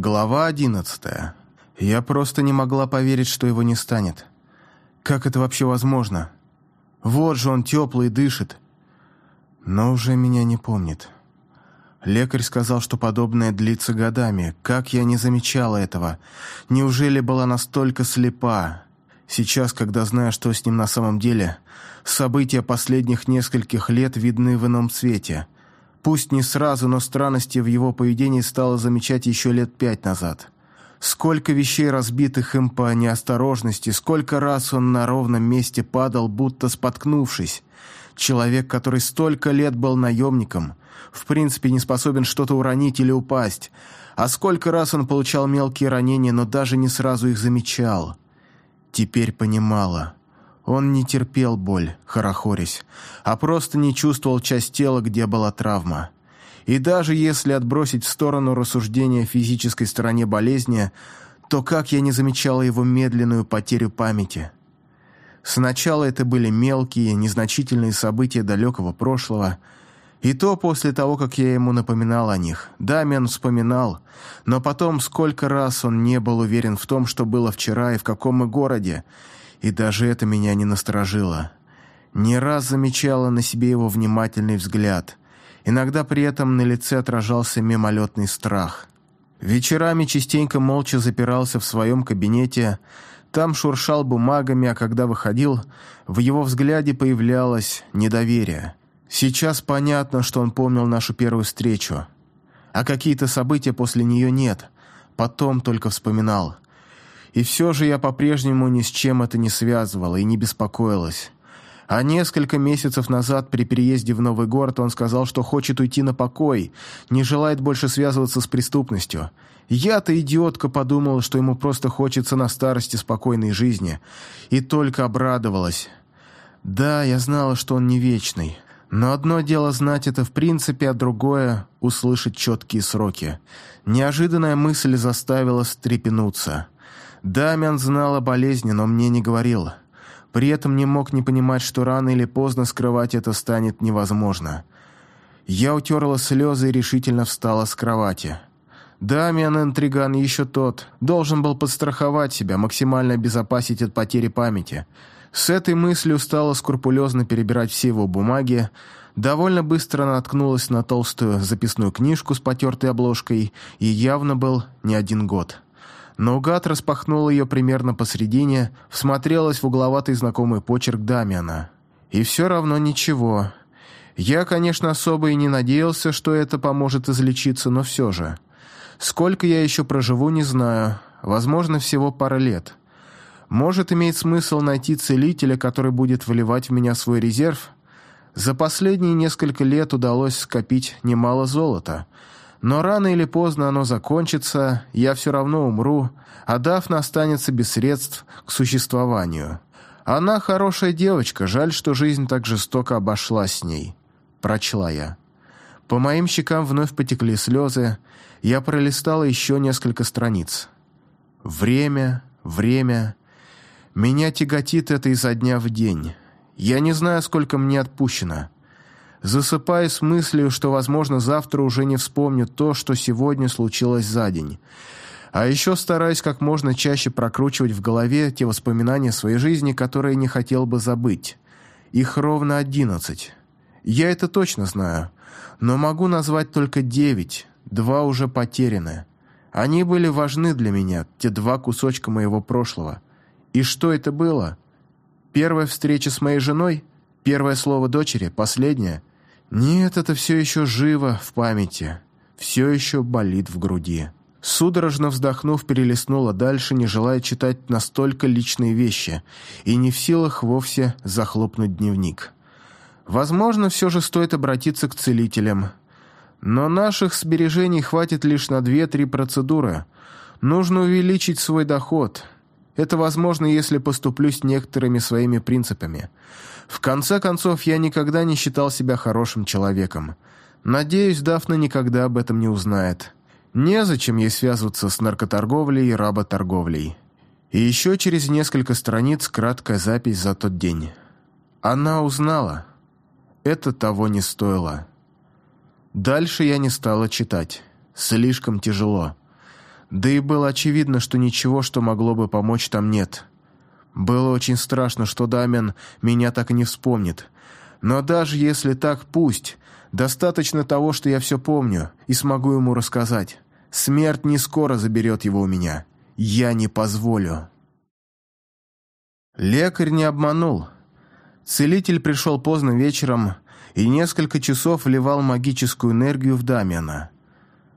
Глава одиннадцатая. Я просто не могла поверить, что его не станет. Как это вообще возможно? Вот же он теплый, дышит. Но уже меня не помнит. Лекарь сказал, что подобное длится годами. Как я не замечала этого? Неужели была настолько слепа? Сейчас, когда знаю, что с ним на самом деле, события последних нескольких лет видны в ином свете – Пусть не сразу, но странности в его поведении стало замечать еще лет пять назад. Сколько вещей разбитых им по неосторожности, сколько раз он на ровном месте падал, будто споткнувшись. Человек, который столько лет был наемником, в принципе не способен что-то уронить или упасть. А сколько раз он получал мелкие ранения, но даже не сразу их замечал. Теперь понимала. Он не терпел боль, хорохорясь, а просто не чувствовал часть тела, где была травма. И даже если отбросить в сторону рассуждения о физической стороне болезни, то как я не замечала его медленную потерю памяти? Сначала это были мелкие, незначительные события далекого прошлого, и то после того, как я ему напоминал о них. Дамиан вспоминал, но потом сколько раз он не был уверен в том, что было вчера и в каком мы городе, и даже это меня не насторожило. Не раз замечала на себе его внимательный взгляд. Иногда при этом на лице отражался мимолетный страх. Вечерами частенько молча запирался в своем кабинете, там шуршал бумагами, а когда выходил, в его взгляде появлялось недоверие. Сейчас понятно, что он помнил нашу первую встречу, а какие-то события после нее нет, потом только вспоминал – и все же я по-прежнему ни с чем это не связывала и не беспокоилась. А несколько месяцев назад при переезде в новый город он сказал, что хочет уйти на покой, не желает больше связываться с преступностью. Я-то, идиотка, подумала, что ему просто хочется на старости спокойной жизни. И только обрадовалась. Да, я знала, что он не вечный. Но одно дело знать это в принципе, а другое — услышать четкие сроки. Неожиданная мысль заставила стрепенуться. Дамиан знал о болезни, но мне не говорил. При этом не мог не понимать, что рано или поздно скрывать это станет невозможно. Я утерла слезы и решительно встала с кровати. Дамиан интриган еще тот. Должен был подстраховать себя, максимально обезопасить от потери памяти. С этой мыслью стала скрупулезно перебирать все его бумаги, довольно быстро наткнулась на толстую записную книжку с потертой обложкой и явно был не один год. Наугад распахнула ее примерно посредине, всмотрелась в угловатый знакомый почерк Дамиана. И все равно ничего. Я, конечно, особо и не надеялся, что это поможет излечиться, но все же. Сколько я еще проживу, не знаю. Возможно, всего пара лет. Может, имеет смысл найти целителя, который будет вливать в меня свой резерв? За последние несколько лет удалось скопить немало золота — но рано или поздно оно закончится, я все равно умру, а Дафна останется без средств к существованию. Она хорошая девочка, жаль, что жизнь так жестоко обошлась с ней. Прочла я. По моим щекам вновь потекли слезы, я пролистала еще несколько страниц. Время, время. Меня тяготит это изо дня в день. Я не знаю, сколько мне отпущено засыпая с мыслью, что, возможно, завтра уже не вспомню то, что сегодня случилось за день. А еще стараюсь как можно чаще прокручивать в голове те воспоминания своей жизни, которые не хотел бы забыть. Их ровно одиннадцать. Я это точно знаю, но могу назвать только девять, два уже потеряны. Они были важны для меня, те два кусочка моего прошлого. И что это было? Первая встреча с моей женой? Первое слово дочери? Последнее? Нет, это все еще живо в памяти, все еще болит в груди. Судорожно вздохнув, перелистнула дальше, не желая читать настолько личные вещи и не в силах вовсе захлопнуть дневник. Возможно, все же стоит обратиться к целителям. Но наших сбережений хватит лишь на две-три процедуры. Нужно увеличить свой доход. Это возможно, если поступлю с некоторыми своими принципами – в конце концов, я никогда не считал себя хорошим человеком. Надеюсь, Дафна никогда об этом не узнает. Незачем ей связываться с наркоторговлей и работорговлей. И еще через несколько страниц краткая запись за тот день. Она узнала. Это того не стоило. Дальше я не стала читать. Слишком тяжело. Да и было очевидно, что ничего, что могло бы помочь, там нет. Было очень страшно, что Дамиан меня так и не вспомнит. Но даже если так, пусть. Достаточно того, что я все помню и смогу ему рассказать. Смерть не скоро заберет его у меня. Я не позволю. Лекарь не обманул. Целитель пришел поздно вечером и несколько часов вливал магическую энергию в Дамиана.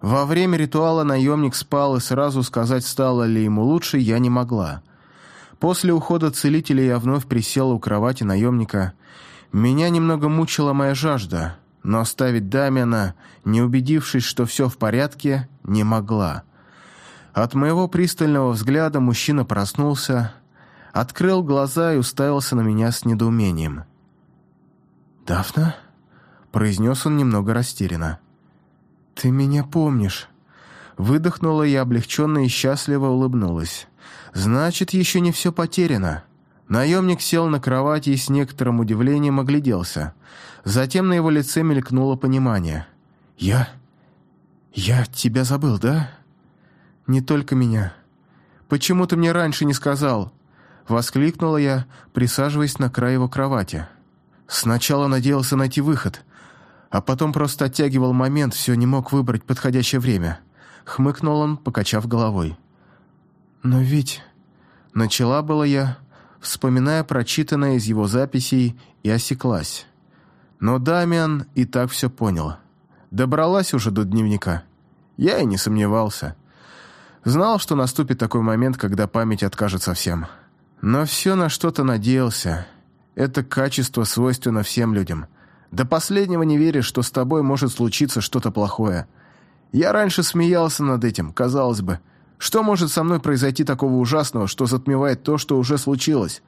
Во время ритуала наемник спал, и сразу сказать, стало ли ему лучше, я не могла. После ухода целителя я вновь присела у кровати наемника. Меня немного мучила моя жажда, но оставить Дамиана, не убедившись, что все в порядке, не могла. От моего пристального взгляда мужчина проснулся, открыл глаза и уставился на меня с недоумением. «Дафна?» — произнес он немного растерянно. «Ты меня помнишь». Выдохнула я облегченно и счастливо улыбнулась. «Значит, еще не все потеряно». Наемник сел на кровати и с некоторым удивлением огляделся. Затем на его лице мелькнуло понимание. «Я... я тебя забыл, да?» «Не только меня. Почему ты мне раньше не сказал?» Воскликнула я, присаживаясь на край его кровати. Сначала надеялся найти выход, а потом просто оттягивал момент, все не мог выбрать подходящее время. Хмыкнул он, покачав головой. «Но ведь...» Начала была я, вспоминая прочитанное из его записей, и осеклась. Но Дамиан и так все понял. Добралась уже до дневника. Я и не сомневался. Знал, что наступит такой момент, когда память откажет совсем. Но все на что-то надеялся. Это качество свойственно всем людям. До последнего не веришь, что с тобой может случиться что-то плохое. Я раньше смеялся над этим, казалось бы. Что может со мной произойти такого ужасного, что затмевает то, что уже случилось?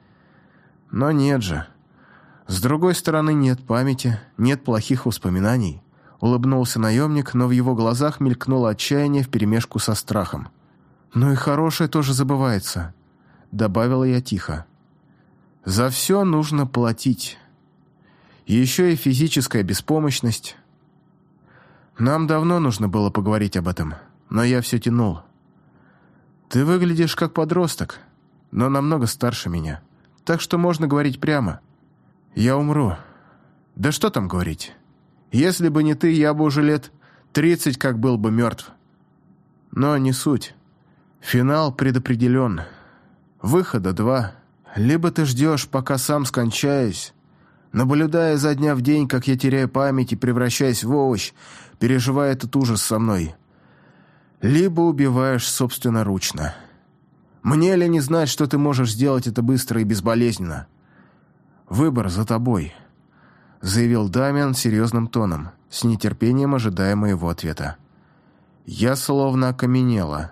Но нет же. С другой стороны, нет памяти, нет плохих воспоминаний. Улыбнулся наемник, но в его глазах мелькнуло отчаяние вперемешку со страхом. «Ну и хорошее тоже забывается», — добавила я тихо. «За все нужно платить. Еще и физическая беспомощность. Нам давно нужно было поговорить об этом, но я все тянул. Ты выглядишь как подросток, но намного старше меня, так что можно говорить прямо. Я умру. Да что там говорить? Если бы не ты, я бы уже лет тридцать как был бы мертв. Но не суть. Финал предопределен. Выхода два. Либо ты ждешь, пока сам скончаюсь, наблюдая за дня в день, как я теряю память и превращаюсь в овощ, переживая этот ужас со мной. Либо убиваешь собственноручно. Мне ли не знать, что ты можешь сделать это быстро и безболезненно? Выбор за тобой, заявил Дамиан серьезным тоном, с нетерпением ожидая моего ответа. Я словно окаменела.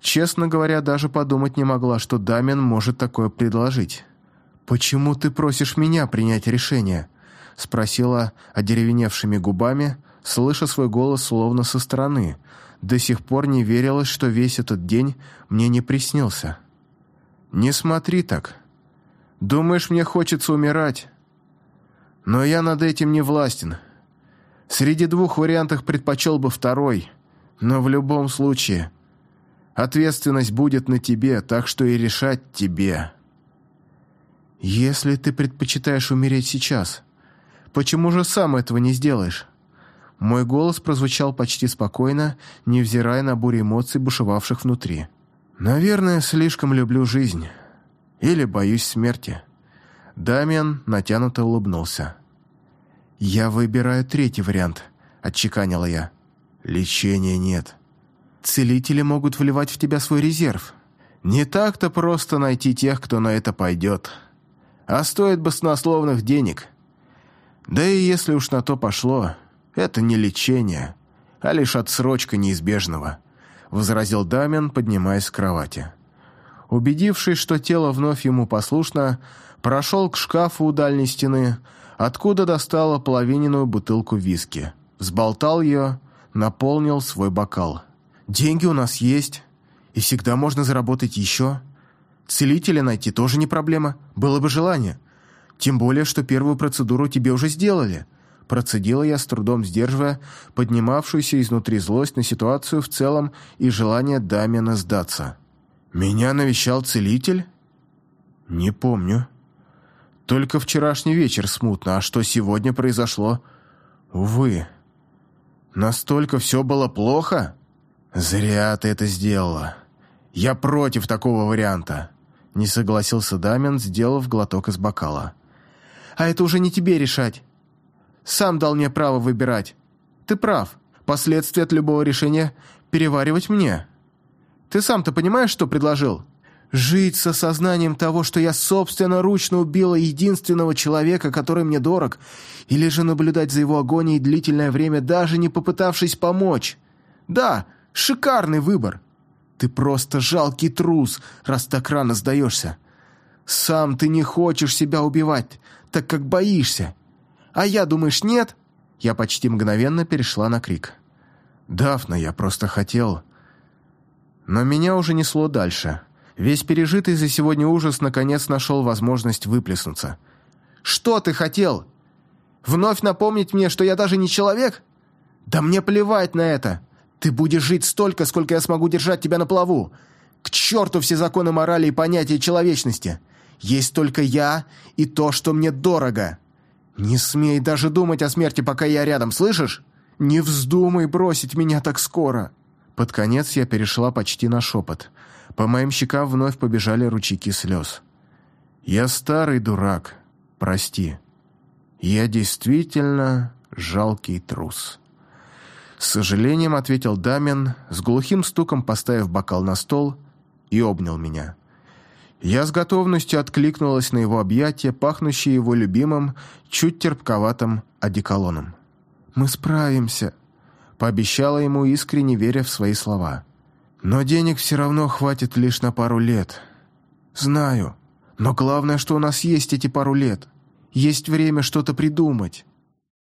Честно говоря, даже подумать не могла, что Дамиан может такое предложить. «Почему ты просишь меня принять решение?» — спросила одеревеневшими губами, слыша свой голос словно со стороны. До сих пор не верилось, что весь этот день мне не приснился. «Не смотри так. Думаешь, мне хочется умирать? Но я над этим не властен. Среди двух вариантов предпочел бы второй, но в любом случае ответственность будет на тебе, так что и решать тебе». «Если ты предпочитаешь умереть сейчас, почему же сам этого не сделаешь?» Мой голос прозвучал почти спокойно, невзирая на бурю эмоций, бушевавших внутри. «Наверное, слишком люблю жизнь. Или боюсь смерти». Дамиан натянуто улыбнулся. «Я выбираю третий вариант», — отчеканила я. «Лечения нет. Целители могут вливать в тебя свой резерв. Не так-то просто найти тех, кто на это пойдет» а стоит баснословных денег. Да и если уж на то пошло, это не лечение, а лишь отсрочка неизбежного», — возразил Дамин, поднимаясь с кровати. Убедившись, что тело вновь ему послушно, прошел к шкафу у дальней стены, откуда достала половиненную бутылку виски. Взболтал ее, наполнил свой бокал. «Деньги у нас есть, и всегда можно заработать еще», Целителя найти тоже не проблема, было бы желание. Тем более, что первую процедуру тебе уже сделали. Процедила я, с трудом сдерживая поднимавшуюся изнутри злость на ситуацию в целом и желание Дамиана сдаться. «Меня навещал целитель?» «Не помню. Только вчерашний вечер смутно, а что сегодня произошло?» «Увы. Настолько все было плохо?» «Зря ты это сделала. Я против такого варианта», — не согласился Дамиан, сделав глоток из бокала. «А это уже не тебе решать. Сам дал мне право выбирать. Ты прав. Последствия от любого решения переваривать мне. Ты сам-то понимаешь, что предложил? Жить с осознанием того, что я собственноручно убила единственного человека, который мне дорог, или же наблюдать за его агонией длительное время, даже не попытавшись помочь. Да, шикарный выбор. Ты просто жалкий трус, раз так рано сдаешься. Сам ты не хочешь себя убивать, так как боишься. А я, думаешь, нет?» Я почти мгновенно перешла на крик. «Дафна, я просто хотел...» Но меня уже несло дальше. Весь пережитый за сегодня ужас наконец нашел возможность выплеснуться. «Что ты хотел? Вновь напомнить мне, что я даже не человек? Да мне плевать на это! Ты будешь жить столько, сколько я смогу держать тебя на плаву! К черту все законы морали и понятия человечности! Есть только я и то, что мне дорого!» «Не смей даже думать о смерти, пока я рядом, слышишь? Не вздумай бросить меня так скоро!» Под конец я перешла почти на шепот. По моим щекам вновь побежали ручейки слез. «Я старый дурак, прости. Я действительно жалкий трус». С сожалением ответил Дамин, с глухим стуком поставив бокал на стол и обнял меня. Я с готовностью откликнулась на его объятия, пахнущие его любимым, чуть терпковатым одеколоном. «Мы справимся», — пообещала ему, искренне веря в свои слова. «Но денег все равно хватит лишь на пару лет. Знаю. Но главное, что у нас есть эти пару лет. Есть время что-то придумать.